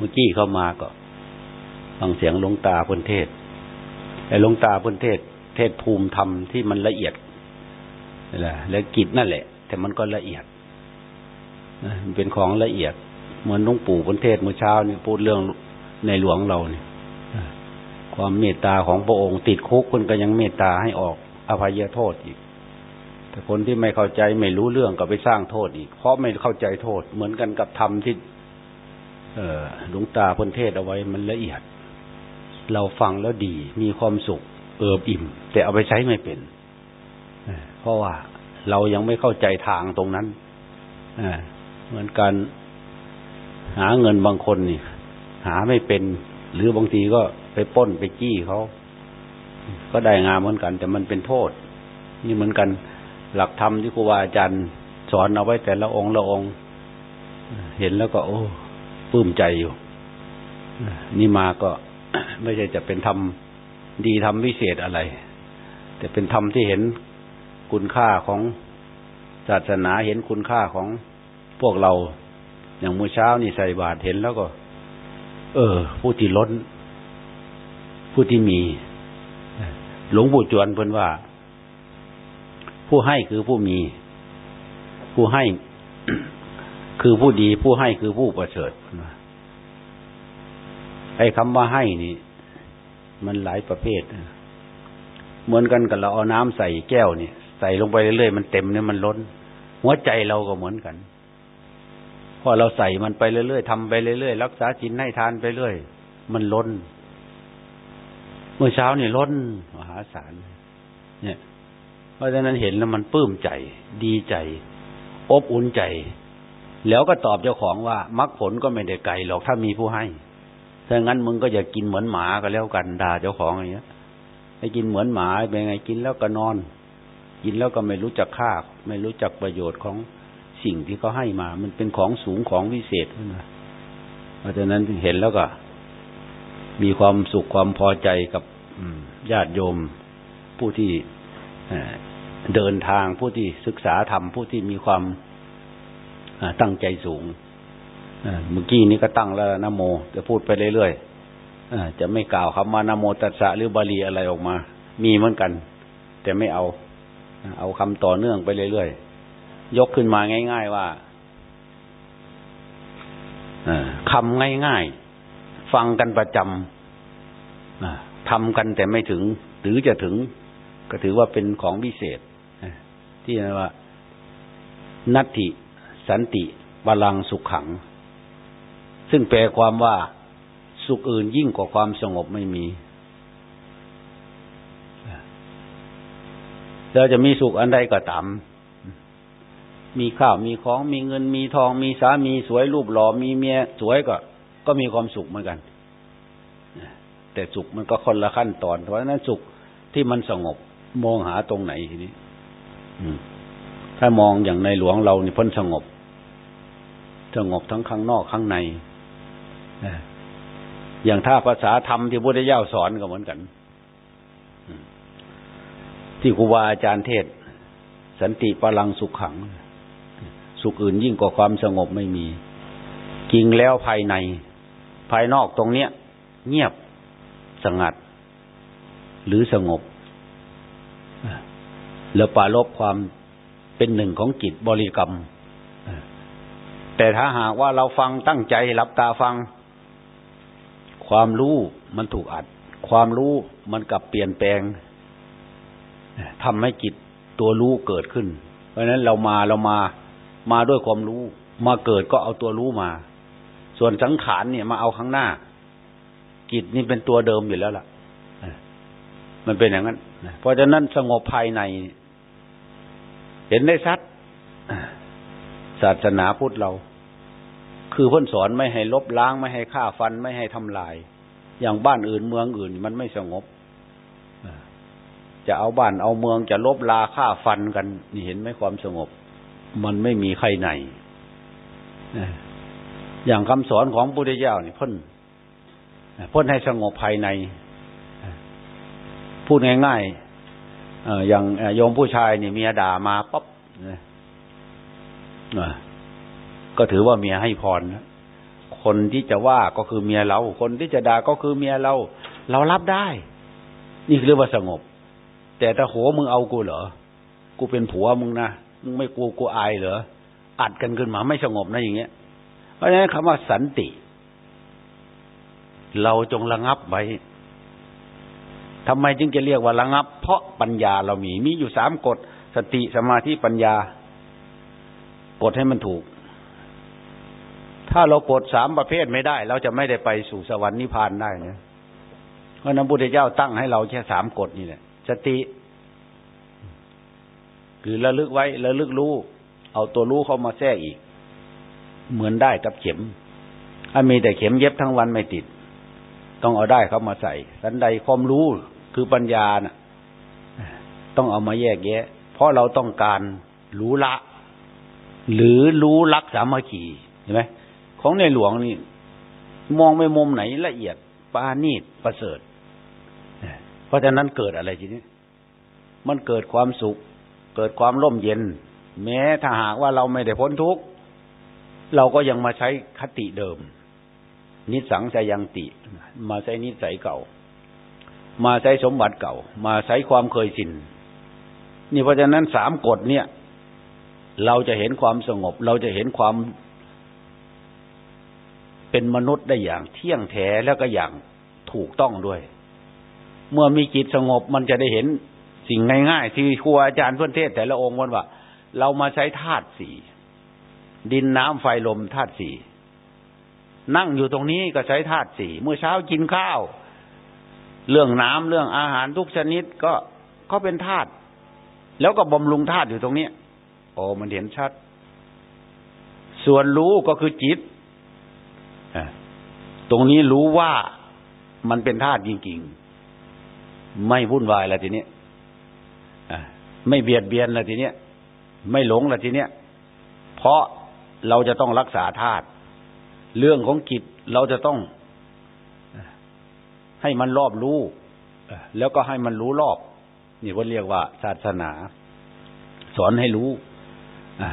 มื่อกี้เข้ามาก็ฟังเสียงหลวงตาพุนเทศไอ้หลวงตาพุนเทศ เทศภูมิธรรมที่มันละเอียดนแหละและกิจนั่นแหละ แต่มันก็ละเอียดมันเป็นของละเอียด เหมือนหลวงปู่พุนเทศเมื่อเช้านี่พูดเรื่องในหลวงเราเนี่ยความเมตตาของพระองค์ติดคุกคุณก็ยังเมตตาให้ออกอภัยโทษอีก แต่คนที่ไม่เข้าใจไม่รู้เรื่องก็ไปสร้างโทษอีก เพราะไม่เข้าใจโทษ เหมือนกันกับธรรมที่ หลวงตาพนเทศเอาไว้มันละเอียด เราฟังแล้วดีมีความสุข เอิบอิ่ม แต่เอาไปใช้ไม่เป็นเพราะว่าเรายังไม่เข้าใจทางตรงนั้นเหมือนการหาเงินบางคนนี่ หาไม่เป็น หรือบางทีก็ไปป้นไปจี้เขา ก็ได้งานเหมือนกัน แต่มันเป็นโทษ นี่เหมือนกัน หลักธรรมที่ครูบาอาจารย์สอนเอาไว้แต่ละองค์ละองค์ เห็นแล้วก็ โอ้ ปลื้มใจอยู่นี่มาก็ไม่ใช่จะเป็นธรรมดีธรรมวิเศษอะไร แต่เป็นธรรมที่เห็นคุณค่าของศาสนาเห็นคุณค่าของพวกเรา อย่างมื้อเช้านี่ใส่บาตรเห็นแล้วก็ เออ ผู้ที่ล้น ผู้ที่มี หลวงปู่จวนเพิ่นว่า ผู้ให้คือผู้มี ผู้ให้ คือผู้ดีผู้ให้คือผู้ประเสริฐไอ้คำว่าให้นี่ มันหลายประเภท เหมือนกันกับเราเอาน้ำใส่แก้วนี่ใส่ลงไปเรื่อยๆมันเต็มเนี่ยมันล้น หัวใจเราก็เหมือนกันพอเราใส่มันไปเรื่อยๆทำไปเรื่อยๆรักษาจินให้ทานไปเรื่อยมันล้น เมื่อเช้านี่ล้นมหาศาลเนี่ย เพราะฉะนั้นเห็นแล้วมันปลื้มใจ ดีใจ อบอุ่นใจ แล้วก็ตอบเจ้าของว่ามรรคผลก็ไม่ได้ไกลหรอกถ้ามีผู้ให้ถ้างั้นมึงก็อย่ากินเหมือนหมาก็แล้วกันด่าเจ้าของอย่างเงี้ยให้กินเหมือนหมาเป็นไงกินแล้วก็นอน กินแล้วก็ไม่รู้จักค่า ไม่รู้จักประโยชน์ของสิ่งที่เขาให้มา มันเป็นของสูงของวิเศษนะเพราะฉะนั้นเห็นแล้วก็ มีความสุขความพอใจกับญาติโยมผู้ที่เดินทางผู้ที่ศึกษาธรรมผู้ที่มีความ ตั้งใจสูงเมื่อกี้นี้ก็ตั้งแล้วนะโม จะพูดไปเรื่อยๆจะไม่กล่าวคำว่านโมตัสสะหรือบาลีอะไรออกมา มีเหมือนกัน แต่ไม่เอา เอาคำต่อเนื่องไปเรื่อยๆ ยกขึ้นมาง่าย ๆว่าคำง่ายๆ ฟังกันประจำทำกันแต่ไม่ถึง หรือจะถึง ก็ถือว่าเป็นของพิเศษที่เรียกว่านัตถิ สันติบาลังสุขขัง ซึ่งแปลความว่าสุขอื่นยิ่งกว่าความสงบไม่มีเราจะมีสุขอันใดก็ตาม มีข้าว มีของ มีเงิน มีทอง มีสามีสวยรูปหล่อ มีเมียสวยก็ ก็มีความสุขเหมือนกัน แต่สุขมันก็คนละขั้นตอน เพราะฉะนั้นสุขที่มันสงบมองหาตรงไหนทีนี้ถ้ามองอย่างในหลวงเรานี่พ้นสงบ สงบทั้งข้างนอกข้างในอย่างถ้าภาษาธรรมที่พุทธเจ้าสอนก็เหมือนกัน ที่ครูบาอาจารย์เทศ สันติพลังสุขขัง สุขอื่นยิ่งกว่าความสงบไม่มีจริงแล้วภายใน ภายนอกตรงเนี้ย เงียบสงัด หรือสงบแล้วปาลบความเป็นหนึ่งของจิตบริกรรม แต่ถ้าหากว่าเราฟังตั้งใจรับตาฟัง ความรู้มันถูกอัด ความรู้มันกลับเปลี่ยนแปลงทำให้จิตตัวรู้เกิดขึ้น เพราะฉะนั้นเรามาเรามามาด้วยความรู้ มาเกิดก็เอาตัวรู้มา ส่วนสังขารเนี่ยมาเอาข้างหน้า จิตนี่เป็นตัวเดิมอยู่แล้วล่ะมันเป็นอย่างนั้นเพราะฉะนั้นสงบภายใน เห็นได้ชัดศาสนาพุทธเรา คือเพื่อนสอนไม่ให้ลบล้างไม่ให้ฆ่าฟันไม่ให้ทำลาย อย่างบ้านอื่นเมืองอื่น มันไม่สงบจะเอาบ้านเอาเมืองจะลบลาฆ่าฟันกัน นี่เห็นไหมความสงบ มันไม่มีใครไหนอย่างคำสอนของพุทธเจ้านี่พ่นพ่นให้สงบภายใน พูดง่ายๆอย่างโยมผู้ชายนี่เมียด่ามาปั๊บ ก็ถือว่าเมียให้พรคนที่จะว่าก็คือเมียเรา คนที่จะด่าก็คือเมียเรา เรารับได้ นี่เรียกว่าสงบ แต่ถ้าโหมึงเอากูเหรอ กูเป็นผัวมึงนะมึงไม่กูกูอายเหรออัดกันขึ้นมาไม่สงบนะอย่างเงี้ย เพราะฉะนั้นคำว่าสันติ เราจงระงับไว้ทำไมจึงจะเรียกว่าระงับ เพราะปัญญาเรามี มีอยู่สามกฎ สติสมาธิปัญญากดให้มันถูก ถ้าเรากดสามประเภทไม่ได้ เราจะไม่ได้ไปสู่สวรรค์นิพพานได้เนี่ยเพราะนั้นพุทธเจ้าตั้งให้เราแค่สามกฎนี่แหละสติ คือระลึกไว้ระลึกรู้ เอาตัวรู้เข้ามาแทรกอีก เหมือนได้กับเข็มถ้ามีแต่เข็มเย็บทั้งวันไม่ติด ต้องเอาได้เข้ามาใส่สันใดความรู้คือปัญญาน่ะ ต้องเอามาแยกแยะ เพราะเราต้องการรู้ละ หรือรู้รักสามัคคีเห็นไหม ของในหลวงนี่ มองไปมุมไหนละเอียดปานีตประเสริฐเพราะฉะนั้นเกิดอะไรทีนี้ มันเกิดความสุข เกิดความร่มเย็น แม้ถ้าหากว่าเราไม่ได้พ้นทุกข์เราก็ยังมาใช้คติเดิม นิสังใจยังติ มาใช้นิสัยเก่า มาใช้สมบัติเก่า มาใช้ความเคยชินนี่เพราะฉะนั้นสามกฎเนี่ย เราจะเห็นความสงบ เราจะเห็นความ เป็นมนุษย์ได้อย่างเที่ยงแท้แล้วก็อย่างถูกต้องด้วย เมื่อมีจิตสงบมันจะได้เห็นสิ่งง่ายๆ ที่ครูอาจารย์เพื่อนเทศแต่ละองค์วันว่า เรามาใช้ธาตุสี่ดินน้ำไฟลมธาตุสี่นั่งอยู่ตรงนี้ก็ใช้ธาตุสี่เมื่อเช้ากินข้าว เรื่องน้ำเรื่องอาหารทุกชนิดก็ก็เป็นธาตุแล้วก็บำรุงธาตุอยู่ตรงนี้โอ้มันเห็นชัด ส่วนรู้ก็คือจิต ตรงนี้รู้ว่ามันเป็นธาตุจริงๆ ไม่วุ่นวายแล้วทีนี้ไม่เบียดเบียนแล้วทีนี้ไม่หลงแล้วทีนี้เพราะเราจะต้องรักษาธาตุเรื่องของจิตเราจะต้องให้มันรอบรู้แล้วก็ให้มันรู้รอบ นี่ว่าเรียกว่าศาสนา สอนให้รู้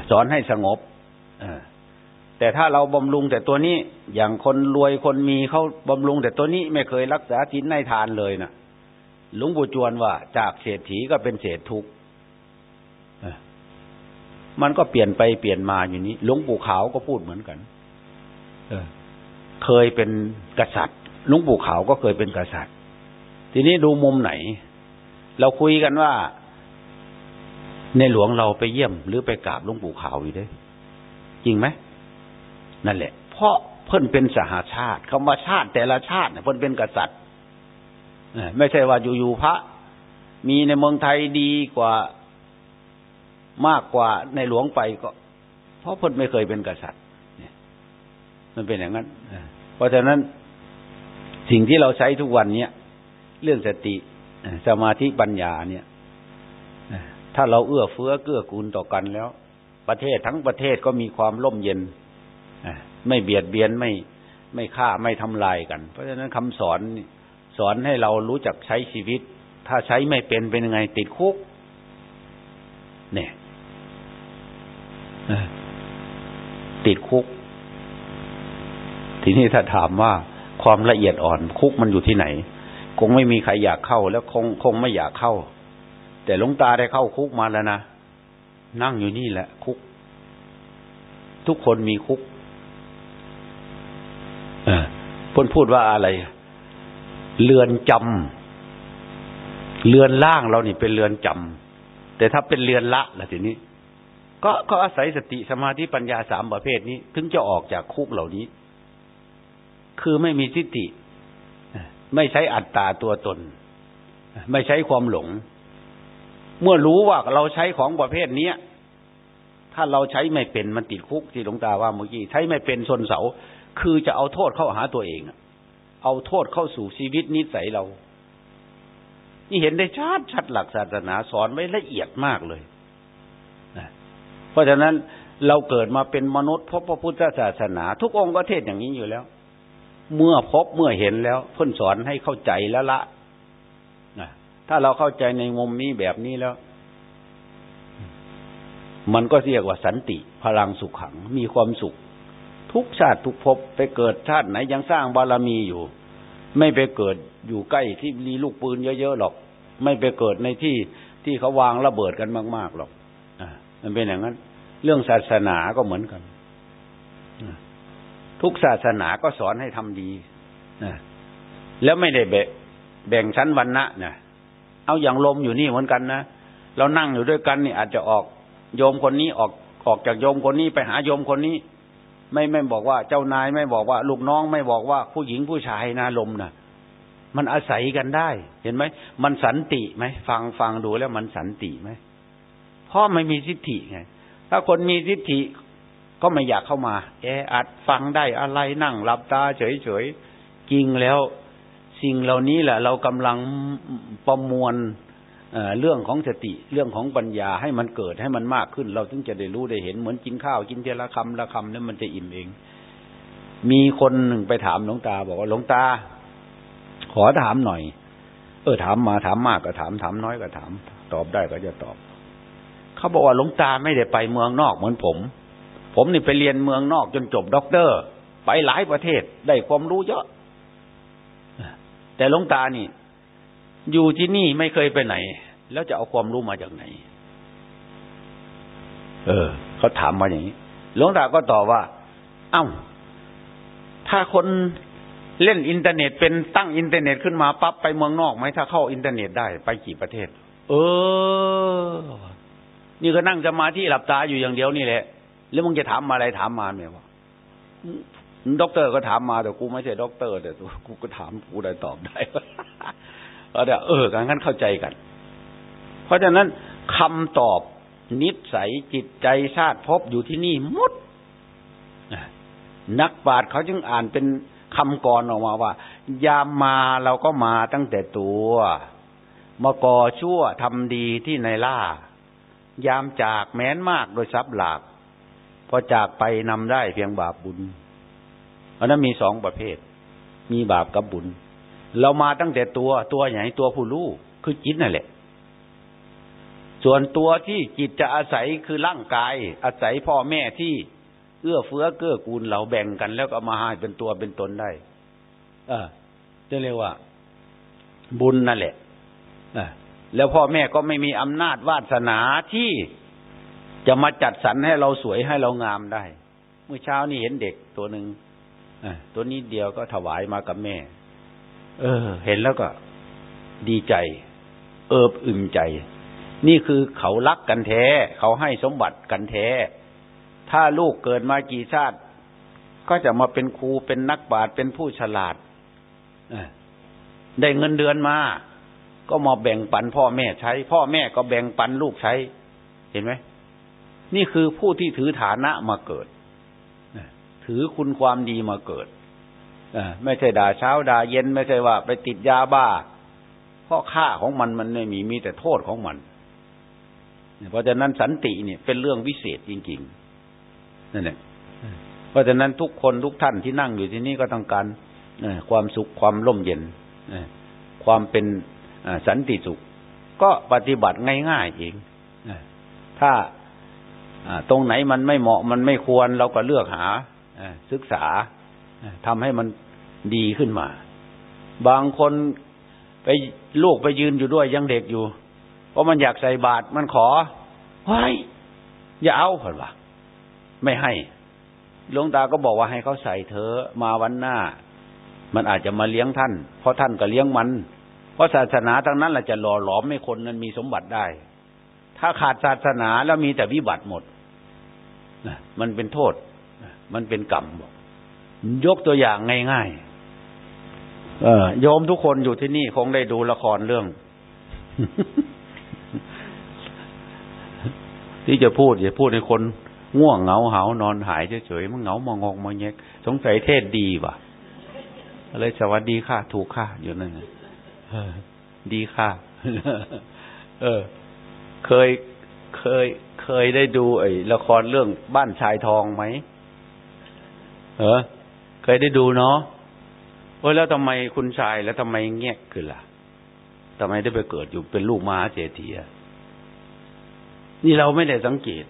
สอนให้สงบ แต่ถ้าเราบำรุงแต่ตัวนี้ อย่างคนรวยคนมีเขาบำรุงแต่ตัวนี้ไม่เคยรักษาจินในทานเลยนะหลวงปู่จวนว่า จากเศรษฐีก็เป็นเศรษทุกมันก็เปลี่ยนไปเปลี่ยนมาอยู่นี้หลวงปู่ขาวก็พูดเหมือนกันเคยเป็นกษัตริย์หลวงปู่ขาวก็เคยเป็นกษัตริย์ ทีนี้ดูมุมไหน เราคุยกันว่า ในหลวงเราไปเยี่ยม หรือไปกราบหลวงปู่ขาวอยู่ด้จริงไหม นั่นแหละ เพราะเพิ่นเป็นสหาชาติคำว่าชาติแต่ละชาติเนี่ยเพิ่นเป็นกษัตริย์ไม่ใช่ว่าอยู่ๆพระ มีในเมืองไทยดีกว่ามากกว่าในหลวงไปก็ เพราะเพิ่นไม่เคยเป็นกษัตริย์มันเป็นอย่างนั้นเพราะฉะนั้นสิ่งที่เราใช้ทุกวันเนี้ยเรื่องสติสมาธิปัญญาเนี่ยถ้าเราเอื้อเฟื้อเกื้อกูลต่อกันแล้ว ประเทศทั้งประเทศก็มีความร่มเย็น ไม่เบียดเบียนไม่ไม่ฆ่าไม่ทำลายกัน เพราะฉะนั้นคำสอนสอนให้เรารู้จักใช้ชีวิต ถ้าใช้ไม่เป็นเป็นยังไงติดคุก เนี่ยติดคุก ทีนี้ถ้าถามว่าความละเอียดอ่อน คุกมันอยู่ที่ไหน คงไม่มีใครอยากเข้า แล้วคงคงไม่อยากเข้า แต่หลวงตาได้เข้าคุกมาแล้วนะนั่งอยู่นี่แหละ คุก ทุกคนมีคุก พ้นพูดว่าอะไร เรือนจำเรือนล่างเรานี่เป็นเรือนจำแต่ถ้าเป็นเรือนละล่ะทีนี้ ก็ก็อาศัยสติสมาธิปัญญาสามประเภทนี้ ถึงจะออกจากคุกเหล่านี้ คือไม่มีทิฏฐิไม่ใช้อัตตาตัวตน ไม่ใช้ความหลง เมื่อรู้ว่าเราใช้ของประเภทนี้ถ้าเราใช้ไม่เป็นมันติดคุกที่หลวงตาว่าเมื่อกี้ใช้ไม่เป็นชนเสา คือจะเอาโทษเข้าหาตัวเอง เอาโทษเข้าสู่ชีวิตนิสัยเรา นี่เห็นได้ชัดชัดหลักศาสนาสอนไว้ละเอียดมากเลยเพราะฉะนั้นเราเกิดมาเป็นมนุษย์พบพระพุทธศาสนา ทุกองค์ก็เทศอย่างนี้อยู่แล้ว เมื่อพบเมื่อเห็นแล้วเพิ่นสอนให้เข้าใจแล้วละถ้าเราเข้าใจในมุมนี้แบบนี้แล้ว มันก็เรียกว่าสันติพลังสุขขังมีความสุข ทุกชาติทุกภพไปเกิดชาติไหนยังสร้างบารมีอยู่ ไม่ไปเกิดอยู่ใกล้ที่มีลูกปืนเยอะๆหรอก ไม่ไปเกิดในที่ที่เขาวางระเบิดกันมากๆหรอกอมันเป็นอย่างนั้น เรื่องศาสนาก็เหมือนกันทุกศาสนาก็สอนให้ทำดีนะแล้วไม่ได้แบ่งชั้นวันนะนะเอาอย่างลมอยู่นี่เหมือนกันนะเรานั่งอยู่ด้วยกันนี่อาจจะออกโยมคนนี้ออกออกจากโยมคนนี้ไปหาโยมคนนี้ ไม่ไม่บอกว่าเจ้านายไม่บอกว่า ลูกน้องไม่บอกว่าผู้หญิงผู้ชายนะลมนะมันอาศัยกันได้ เห็นไหมมันสันติไหมฟังฟังดูแล้วมันสันติไหมเพราะไม่มีทิฏฐิไงถ้าคนมีทิฏฐิก็ไม่อยากเข้ามา แออัดฟังได้อะไรนั่งหลับตาเฉยๆจริงแล้ว สิ่งเหล่านี้แหละ เรากำลังประมวล เรื่องของสติเรื่องของปัญญาให้มันเกิดให้มันมากขึ้น เราถึงจะได้รู้ได้เห็นเหมือนกินข้าวกินเทละคำละคำนั้นมันจะอิ่มเอง มีคนหนึ่งไปถามหลวงตา บอกว่าหลวงตา ขอถามหน่อย เออถามมาถามมากก็ถามถามน้อยก็ถาม ตอบได้ก็จะตอบเขาบอกว่าหลวงตาไม่ได้ไปเมืองนอกเหมือนผม ผมนี่ไปเรียนเมืองนอกจนจบด็อกเตอร์ ไปหลายประเทศได้ความรู้เยอะแต่หลวงตานี่ อยู่ที่นี่ไม่เคยไปไหน แล้วจะเอาความรู้มาจากไหน เออเขาถามมาอย่างนี้หลวงตาก็ตอบว่า เอ้า ถ้าคนเล่นอินเทอร์เน็ตเป็นตั้งอินเทอร์เน็ตขึ้นมาปั๊บไปเมืองนอกไหมถ้าเข้าอินเทอร์เน็ตได้ไปกี่ประเทศ เออ นี่ก็นั่งจะมาที่หลับตาอยู่อย่างเดียวนี่แหละ แล้วมึงจะถามมาอะไรถามมาเนี่ยว่าด็อกเตอร์ก็ถามมาแต่กูไม่ใช่ด็อกเตอร์แต่กูก็ถามกูได้ตอบได้ เออเดี๋ยวเออกันงั้นเข้าใจกัน เพราะฉะนั้นคำตอบนิสัยจิตใจชาติภพอยู่ที่นี่มุดนักปราชญ์เขาจึงอ่านเป็นคำกลอนออกมาว่า ยามมาเราก็มาตั้งแต่ตัวมาก่อชั่วทำดีที่ในล่า ยามจากแม้นมากโดยทรัพย์หลากพอจากไปนำได้เพียงบาปบุญเพราะนั้นมีสองประเภท มีบาปกับบุญ เรามาตั้งแต่ตัวตัวไหนตัวผู้รู้คือจิตนั่นแหละ ส่วนตัวที่จิตจะอาศัยคือร่างกาย อาศัยพ่อแม่ที่เอื้อเฟื้อเกื้อกูลเราแบ่งกันแล้วก็มาให้เป็นตัวเป็นตนได้ เออจะเรียกว่า บุญนั่นแหละแล้วพ่อแม่ก็ไม่มีอำนาจวาสนาที่จะมาจัดสรรให้เราสวยให้เรางามได้ เมื่อเช้านี่เห็นเด็กตัวหนึ่งตัวนี้เดียวก็ถวายมากับแม่ เออ เห็นแล้วก็ ดีใจ เอิบอึมใจ นี่คือเขารักกันแท้ เขาให้สมบัติกันแท้ ถ้าลูกเกิดมากี่ชาติ ก็จะมาเป็นครูเป็นนักบาชเป็นผู้ฉลาดได้เงินเดือนมา ก็มาแบ่งปันพ่อแม่ใช้ พ่อแม่ก็แบ่งปันลูกใช้ เห็นไหมนี่คือผู้ที่ถือฐานะมาเกิด ถือคุณความดีมาเกิด ไม่ใช่ด่าเช้าด่าเย็นไม่ใช่ว่า ไปติดยาบ้า เพราะค่าของมันมันไม่มีมีแต่โทษของมัน เพราะฉะนั้นสันติเนี่ยเป็นเรื่องวิเศษจริงๆนั่นแหละเพราะฉะนั้นทุกคนทุกท่านที่นั่งอยู่ที่นี่ก็ต้องการความสุขความร่มเย็นความเป็นสันติสุข ก็ปฏิบัติง่ายๆเองถ้าตรงไหนมันไม่เหมาะมันไม่ควรเราก็เลือกหาศึกษา ทำให้มันดีขึ้นมา บางคนไปลูกไปยืนอยู่ด้วยยังเด็กอยู่ เพราะมันอยากใส่บาตรมันขอไว้อย่าเอาเผ่นวะไม่ให้หลวงตาก็บอกว่าให้เขาใส่เธอมาวันหน้า มันอาจจะมาเลี้ยงท่าน เพราะท่านก็เลี้ยงมัน เพราะศาสนาทั้งนั้นแหละจะหล่อหลอมให้คนนั้นมีสมบัติได้ ถ้าขาดศาสนาแล้วมีแต่วิบัติหมดมันเป็นโทษ มันเป็นกรรมบอก ยกตัวอย่างง่ายๆเออโยมทุกคนอยู่ที่นี่คงได้ดูละครเรื่อง ที่จะพูดอย่าพูดให้คนง่วงเหงาเหานอนหายเฉยๆมันเหงามองงมองเงกสงสัยเทศดีว่ะอะไรสวัสดีค่ะถูกค่ะอยู่นั่นดีค่ะ เออ เคยเคยเคยได้ดูไอ้ละครเรื่องบ้านชายทองไหมเออ เคยได้ดูเนาะโอ้แล้วทำไมคุณชายแล้วทำไมเงียบขึ้นล่ะทำไมได้ไปเกิดอยู่เป็นลูกมหาเศรษฐีนี่เราไม่ได้สังเกต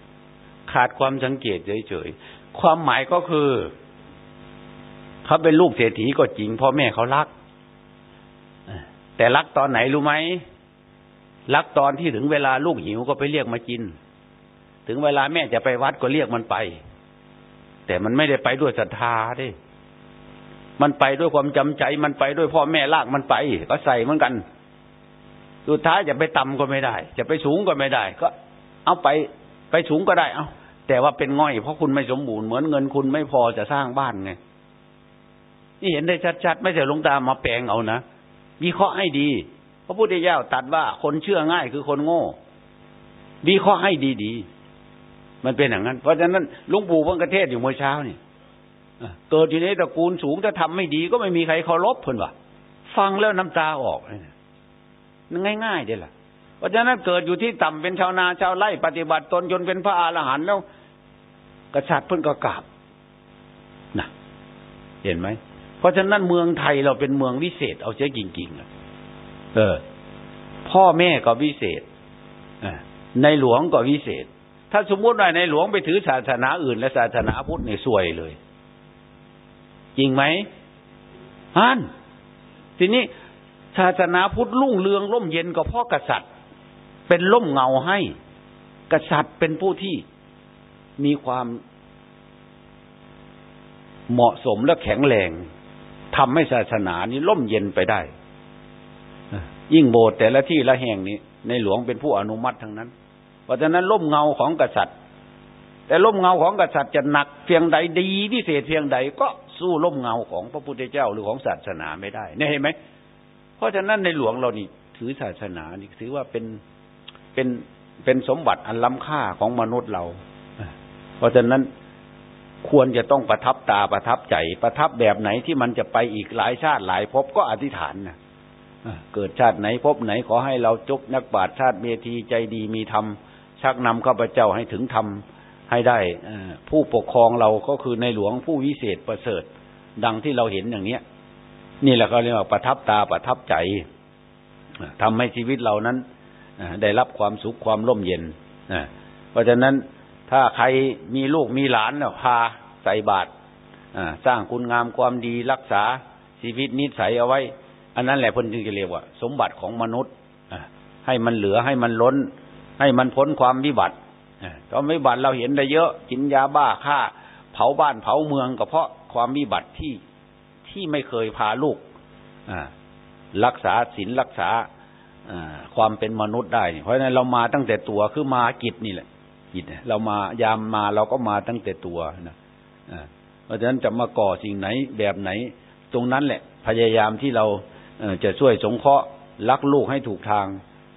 ขาดความสังเกตเฉยๆความหมายก็คือเขาเป็นลูกเศรษฐีก็จริงพ่อแม่เขารักแต่รักตอนไหนรู้ไหมรักตอนที่ถึงเวลาลูกหิวก็ไปเรียกมากิน ถึงเวลาแม่จะไปวัดก็เรียกมันไป แต่มันไม่ได้ไปด้วยศรัทธาดิ มันไปด้วยความจำใจ มันไปด้วยพ่อแม่ลากมันไป ก็ใส่เหมือนกัน สุดท้ายจะไปต่ำก็ไม่ได้ จะไปสูงก็ไม่ได้ ก็ เอาไปไปสูงก็ได้ เอาแต่ว่าเป็นง่อย เพราะคุณไม่สมบูรณ์เหมือนเงินคุณไม่พอจะสร้างบ้านไงนี่เห็นได้ชัดๆ ไม่ใช่ลงตามาแปลงเอานะวิเคราะห์ให้ดีพระพุทธเจ้าตัดว่าคนเชื่อง่ายคือคนโง่วิเคราะห์ให้ดีๆมันเป็นอย่างนั้น เพราะฉะนั้นลุงปู่พังกระเทศอยู่เมื่อเช้านี่ เกิดอยู่ในตระกูลสูงถ้าทำไม่ดีก็ไม่มีใครเคารพเพิ่นว่าฟังแล้วน้ำตาออกง่ายๆเด้ล่ะเพราะฉะนั้นเกิดอยู่ที่ต่ำเป็นชาวนาชาวไร่ปฏิบัติตนจนเป็นพระอาหารหันต์แล้ว กษัตริย์เพิ่นก็กราบนะเห็นไหมเพราะฉะนั้นเมืองไทยเราเป็นเมืองวิเศษ เอาเสียจริงๆเออ พ่อแม่ก็วิเศษในหลวงก็วิเศษ ถ้าสมมติว่าในหลวงไปถือศาสนาอื่น และศาสนาพุทธเนี่ยซวยเลย จริงไหมฮันทีนี้ศาสนาพุทธรุ่งเรืองร่มเย็นก็เพราะกษัตริย์ เป็นร่มเงาให้ กษัตริย์เป็นผู้ที่มีความเหมาะสมและแข็งแรงทำให้ศาสนานี้ล่มเย็นไปได้ ยิ่งโบสถ์แต่ละที่ละแห่งนี้ ในหลวงเป็นผู้อนุมัติทั้งนั้น เพราะฉะนั้นล่มเงาของกษัตริย์ แต่ล่มเงาของกษัตริย์จะหนักเพียงใดดีพิเศษเพียงใดก็ สู้ล่มเงาของพระพุทธเจ้าหรือของศาสนาไม่ได้เนี่ยเห็นไหมเพราะฉะนั้นในหลวงเรานี่ถือศาสนานี่ถือว่าเป็นเป็นเป็นสมบัติอันล้ำค่าของมนุษย์เรา เพราะฉะนั้นควรจะต้องประทับตาประทับใจ ประทับแบบไหนที่มันจะไปอีกหลายชาติหลายภพก็อธิษฐานนะเกิดชาติไหนพบไหนขอให้เราจกนักบาตชาติเมธีใจดีมีธรรมชักนำข้าพเจ้าให้ถึงธรรม ให้ได้ผู้ปกครองเราก็คือในหลวงผู้วิเศษประเสริฐ ดังที่เราเห็นอย่างเนี้ย นี่แหละเขาเรียกว่าประทับตาประทับใจทำให้ชีวิตเรานั้นได้รับความสุขความร่มเย็นเพราะฉะนั้นถ้าใครมีลูกมีหลานเนี่ยพาใส่บาตรสร้างคุณงามความดีรักษาชีวิตนิสัยเอาไว้ อันนั้นแหละพนจึงจะเรียกว่า สมบัติของมนุษย์ให้มันเหลือให้มันล้น ให้มันพ้นความวิบัติ ตอนวิบัติเราเห็นได้เยอะ กินยาบ้าฆ่า เผาบ้านเผาเมืองก็เพราะความวิบัติที่ที่ไม่เคยพาลูกรักษาศีลรักษาความเป็นมนุษย์ได้ เพราะฉะนั้นเรามาตั้งแต่ตัวคือมากิจนี่แหละจิตเรามายามมาเราก็มาตั้งแต่ตัวนะเพราะฉะนั้นจะมาก่อสิ่งไหนแบบไหน ตรงนั้นแหละ พยายามที่เราจะช่วยสงเคราะห์รักลูกให้ถูกทาง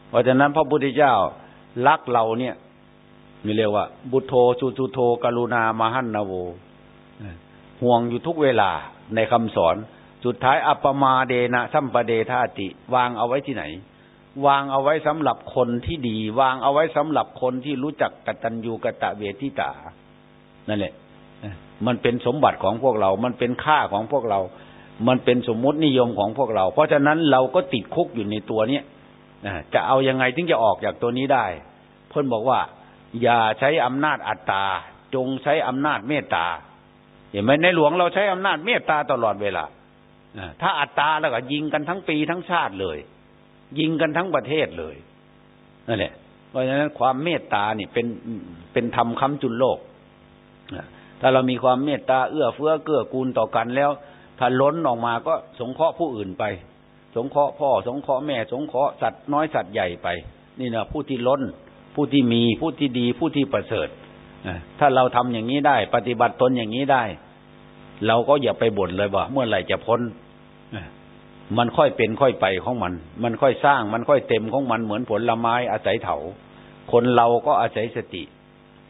เพราะฉะนั้นพระพุทธเจ้ารักเราเนี่ย มีเรียกว่า บุตโธสุตุโธกรุณามหันนาโวห่วงอยู่ทุกเวลาในคำสอน สุดท้ายอัปปมาเดนะสัมปเดธาติ วางเอาไว้ที่ไหน วางเอาไว้สำหรับคนที่ดี วางเอาไว้สำหรับคนที่รู้จักกตัญญูกะตะเวทิตา นั่นแหละมันเป็นสมบัติของพวกเรา มันเป็นค่าของพวกเรา มันเป็นสมมตินิยมของพวกเรา เพราะฉะนั้นเราก็ติดคุกอยู่ในตัวเนี้ยจะเอายังไงถึงจะออกจากตัวนี้ได้ เพื่อนบอกว่า อย่าใช้อำนาจอัตตา จงใช้อำนาจเมตตา เห็นไหมในหลวงเราใช้อำนาจเมตตาตลอดเวลาถ้าอัตตาแล้วก็ยิงกันทั้งปีทั้งชาติเลย ยิงกันทั้งประเทศเลยนั่นแหละเพราะฉะนั้นความเมตตานี่เป็นเป็นธรรมคำจุนโลกถ้าเรามีความเมตตาเอื้อเฟื้อเกื้อกูลต่อกันแล้วถ้าล้นออกมาก็สงเคราะห์ผู้อื่นไป สงเคราะห์พ่อ สงเคราะห์แม่ สงเคราะห์สัตว์น้อยสัตว์ใหญ่ไป นี่นะผู้ที่ล้น ผู้ที่มีผู้ที่ดีผู้ที่ประเสริฐถ้าเราทำอย่างนี้ได้ ปฏิบัติตนอย่างนี้ได้ เราก็อย่าไปบ่นเลยว่า เมื่อไหร่จะพ้นมันค่อยเป็นค่อยไปของมัน มันค่อยสร้าง มันค่อยเต็มของมันเหมือนผลละไม้อาศัยเถา คนเราก็อาศัยสติ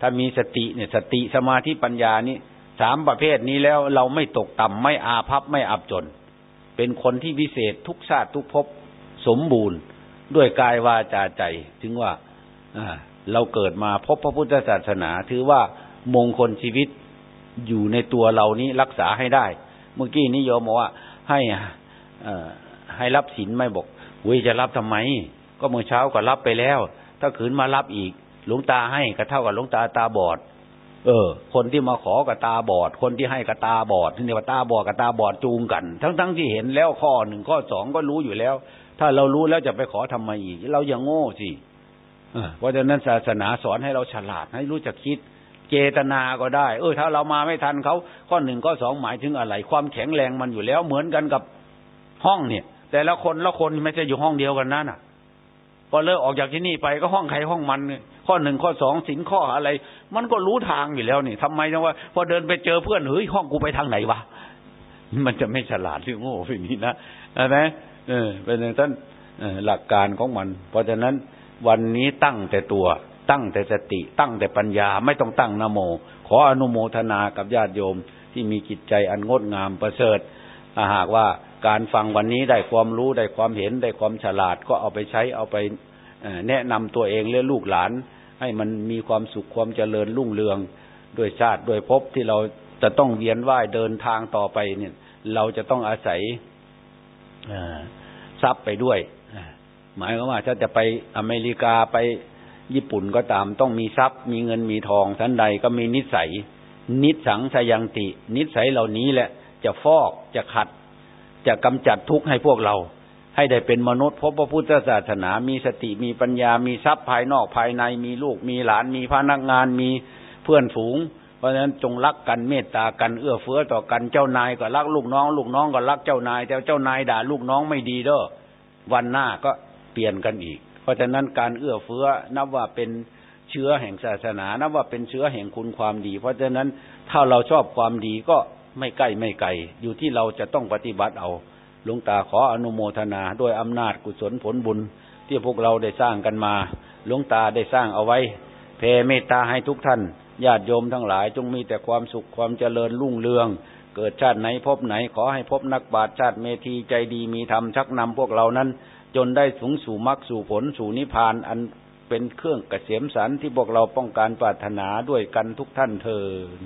ถ้ามีสติเนี่ย สติสมาธิปัญญานี้สามประเภทนี้แล้วเราไม่ตกต่ำไม่อาภัพไม่อับจน เป็นคนที่วิเศษทุกชาติทุกภพสมบูรณ์ ด้วยกายวาจาใจ ถึงว่า เราเกิดมาพบพระพุทธศาสนา ถือว่ามงคลชีวิตอยู่ในตัวเรานี้รักษาให้ได้ เมื่อกี้นิยมบอกว่าให้ให้รับศีลไม่บอกวิจะรับทำไม ก็เมื่อเช้าก็รับไปแล้ว ถ้าขืนมารับอีก หลวงตาให้ก็เท่ากับหลวงตาตาบอด เออ คนที่มาขอกับตาบอด คนที่ให้กับตาบอดที่เรียกว่าตาบอดกับตาบอดจูงกัน ทั้งๆทที่เห็นแล้วข้อหนึ่งข้อสองก็รู้อยู่แล้ว ถ้าเรารู้แล้วจะไปขอทำไมอีก เราอย่างโง่สิ เพราะฉะนั้นศาสนาสอนให้เราฉลาดให้รู้จักคิดเจตนาก็ได้ เออ ถ้าเรามาไม่ทันเขาข้อหนึ่งข้อสองหมายถึงอะไร ความแข็งแรงมันอยู่แล้วเหมือนกันกับห้องเนี่ย แต่ละคนละคนไม่ใช่อยู่ห้องเดียวกันนั่นอะพอเลิกออกจากที่นี่ไปก็ห้องใครห้องมันข้อหนึ่งข้อสองสินข้ออะไร มันก็รู้ทางอยู่แล้วนี่ทำไมจังว่า พอเดินไปเจอเพื่อนเฮ้ยห้องกูไปทางไหนวะมันจะไม่ฉลาดหรือโง่ไปนี้นะนะเออเป็นอย่างนั้นหลักการของมัน เพราะฉะนั้น วันนี้ตั้งแต่ตัว ตั้งแต่สติ ตั้งแต่ปัญญาไม่ต้องตั้งนโม ขออนุโมทนากับญาติโยมที่มีจิตใจอันงดงามประเสริฐถ้าหากว่าการฟังวันนี้ได้ความรู้ได้ความเห็นได้ความฉลาดก็เอาไปใช้เอาไปแนะนำตัวเองและลูกหลาน ให้มันมีความสุขความเจริญรุ่งเรืองด้วยชาติด้วยภพที่เราจะต้องเวียนว่ายเดินทางต่อไปเนี่ย เราจะต้องอาศัยทรัพย์ไปด้วย หมายความว่าถ้าจะไปอเมริกาไปญี่ปุ่นก็ตามต้องมีทรัพย์ มีเงินมีทองทันใดก็มีนิสัย นิสังสยังติ นิสัยเหล่านี้แหละ จะฟอกจะขัด จะกำจัดทุกข์ให้พวกเรา ให้ได้เป็นมนุษย์พบพระพุทธศาสนา มีสติมีปัญญา มีทรัพย์ภายนอกภายในมีลูกมีหลาน มีพนักงานมีเพื่อนฝูง เพราะฉะนั้นจงรักกันเมตตากันเอื้อเฟื้อต่อกันเจ้านายก็รักลูกน้อง ลูกน้องก็รักเจ้านายแต่เจ้านายด่าลูกน้องไม่ดีเด้อวันหน้าก็ เปลี่ยนกันอีก เพราะฉะนั้นการเอื้อเฟื้อนับว่าเป็นเชื้อแห่งศาสนา นับว่าเป็นเชื้อแห่งคุณความดี เพราะฉะนั้นถ้าเราชอบความดีก็ไม่ใกล้ไม่ไกล อยู่ที่เราจะต้องปฏิบัติเอาหลวงตาขออนุโมทนาด้วยอำนาจกุศลผลบุญ ที่พวกเราได้สร้างกันมาหลวงตาได้สร้างเอาไว้เพเมตตาให้ทุกท่านญาติโยมทั้งหลายจงมีแต่ความสุขความเจริญรุ่งเรือง เกิดชาติไหนพบไหนขอให้พบนักบาตรชาติเมธีใจดีมีธรรมชักนำพวกเรานั้น จนได้สูงสู่มรรคสู่ผลสู่นิพพานอันเป็นเครื่องกเกษมสันที่พวกเราป้องการปรารถนาด้วยกันทุกท่านเถิด